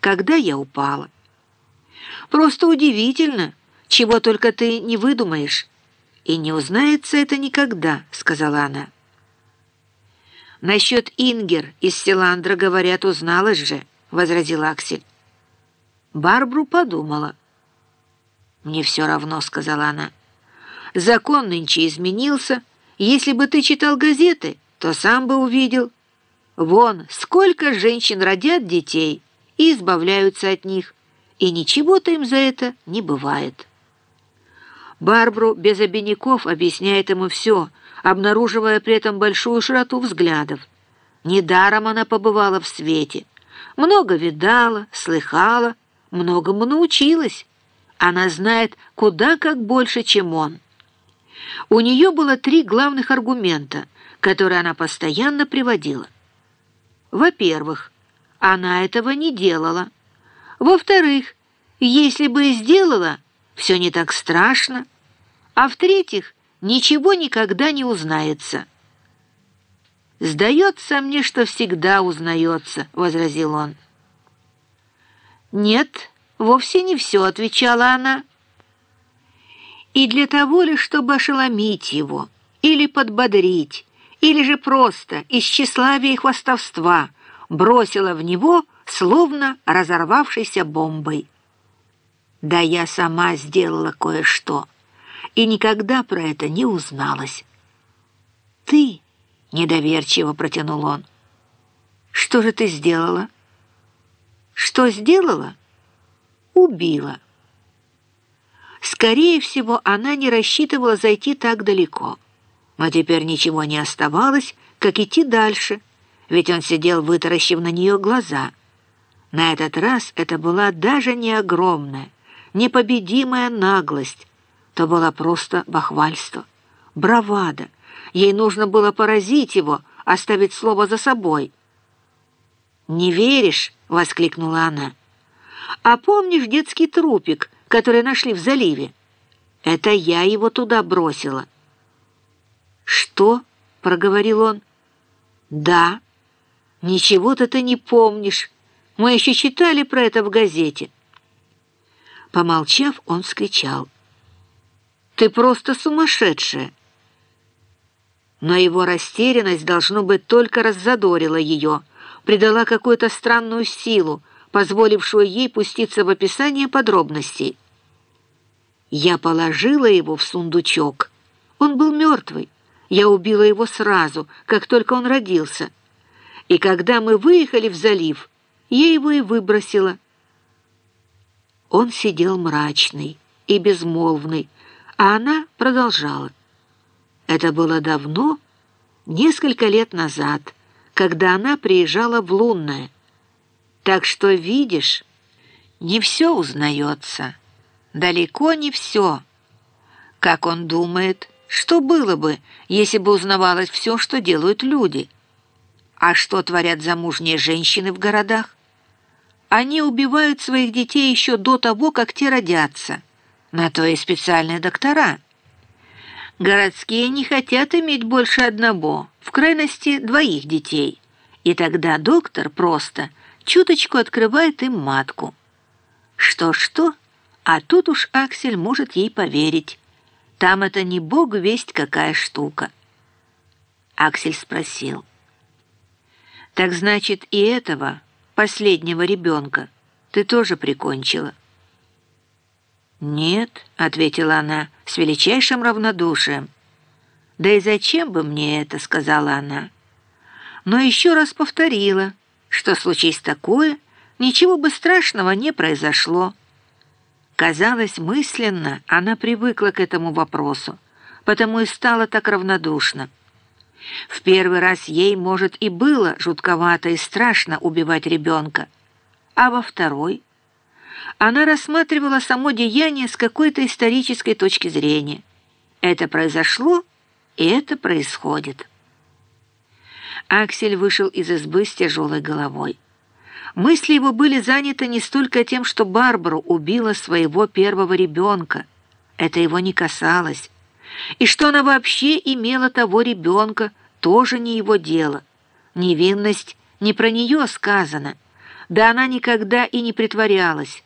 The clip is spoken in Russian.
когда я упала. Просто удивительно, чего только ты не выдумаешь. И не узнается это никогда, сказала она. Насчет Ингер из Селандра, говорят, узналась же, возразил Аксель. Барбру подумала. «Мне все равно», — сказала она. «Закон нынче изменился. Если бы ты читал газеты, то сам бы увидел. Вон, сколько женщин родят детей и избавляются от них, и ничего-то им за это не бывает». Барбру без обиняков объясняет ему все, обнаруживая при этом большую широту взглядов. Недаром она побывала в свете. Много видала, слыхала, многому научилась. Она знает куда как больше, чем он. У нее было три главных аргумента, которые она постоянно приводила. Во-первых, она этого не делала. Во-вторых, если бы и сделала, все не так страшно. А в-третьих, ничего никогда не узнается. «Сдается мне, что всегда узнается», — возразил он. «Нет, вовсе не все», — отвечала она. И для того ли, чтобы ошеломить его, или подбодрить, или же просто из тщеславия и хвастовства бросила в него, словно разорвавшейся бомбой. Да я сама сделала кое-что, и никогда про это не узналась. «Ты?» — недоверчиво протянул он. «Что же ты сделала?» Что сделала? Убила. Скорее всего, она не рассчитывала зайти так далеко. Но теперь ничего не оставалось, как идти дальше, ведь он сидел, вытаращив на нее глаза. На этот раз это была даже не огромная, непобедимая наглость, то было просто бахвальство, бравада. Ей нужно было поразить его, оставить слово за собой. «Не веришь?» — воскликнула она. «А помнишь детский трупик, который нашли в заливе? Это я его туда бросила». «Что?» — проговорил он. «Да. Ничего-то ты не помнишь. Мы еще читали про это в газете». Помолчав, он вскричал. «Ты просто сумасшедшая!» Но его растерянность, должно быть, только раззадорила ее — придала какую-то странную силу, позволившую ей пуститься в описание подробностей. Я положила его в сундучок. Он был мертвый. Я убила его сразу, как только он родился. И когда мы выехали в залив, я его и выбросила. Он сидел мрачный и безмолвный, а она продолжала. Это было давно, несколько лет назад — когда она приезжала в Лунное. Так что, видишь, не все узнается, далеко не все. Как он думает, что было бы, если бы узнавалось все, что делают люди? А что творят замужние женщины в городах? Они убивают своих детей еще до того, как те родятся. На то и специальные доктора. Городские не хотят иметь больше одного, в крайности двоих детей. И тогда доктор просто чуточку открывает им матку. Что-что, а тут уж Аксель может ей поверить. Там это не бог весть какая штука. Аксель спросил. «Так значит, и этого, последнего ребенка, ты тоже прикончила?» «Нет», — ответила она с величайшим равнодушием. «Да и зачем бы мне это?» — сказала она. Но еще раз повторила, что случись такое, ничего бы страшного не произошло. Казалось, мысленно она привыкла к этому вопросу, потому и стала так равнодушна. В первый раз ей, может, и было жутковато и страшно убивать ребенка, а во второй — она рассматривала само деяние с какой-то исторической точки зрения. Это произошло, и это происходит. Аксель вышел из избы с тяжелой головой. Мысли его были заняты не столько тем, что Барбару убила своего первого ребенка. Это его не касалось. И что она вообще имела того ребенка, тоже не его дело. Невинность не про нее сказано, Да она никогда и не притворялась.